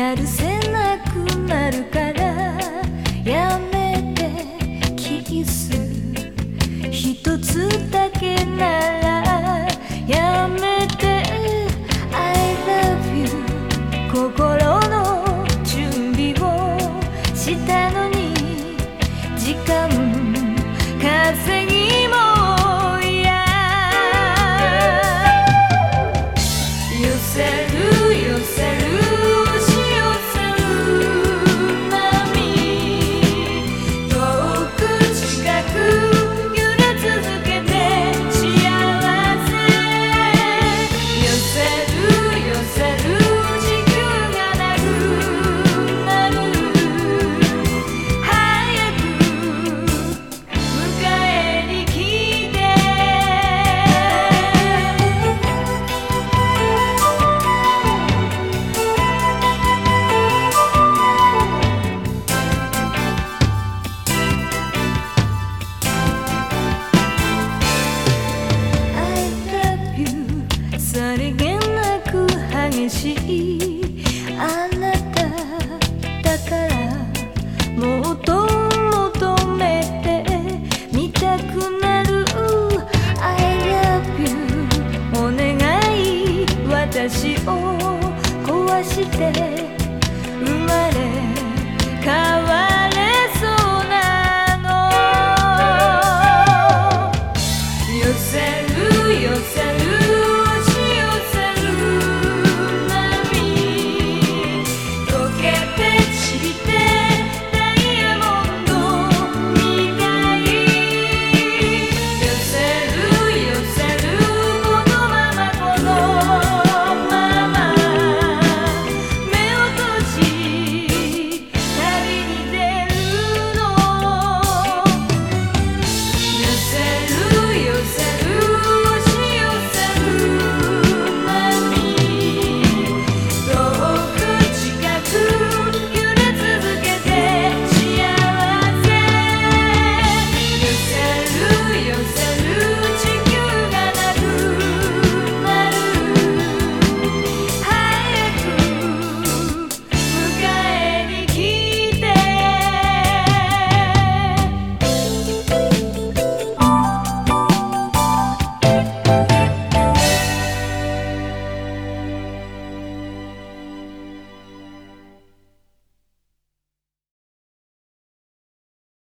やるせなくなるからやめてキス一つだけならやめて I love you 心の準備をしたのに時間稼ぎ私を壊して生まれ